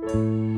Di